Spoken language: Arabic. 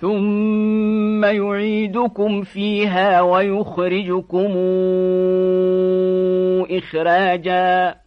ثم يعيدكم فيها ويخرجكم إخراجاً.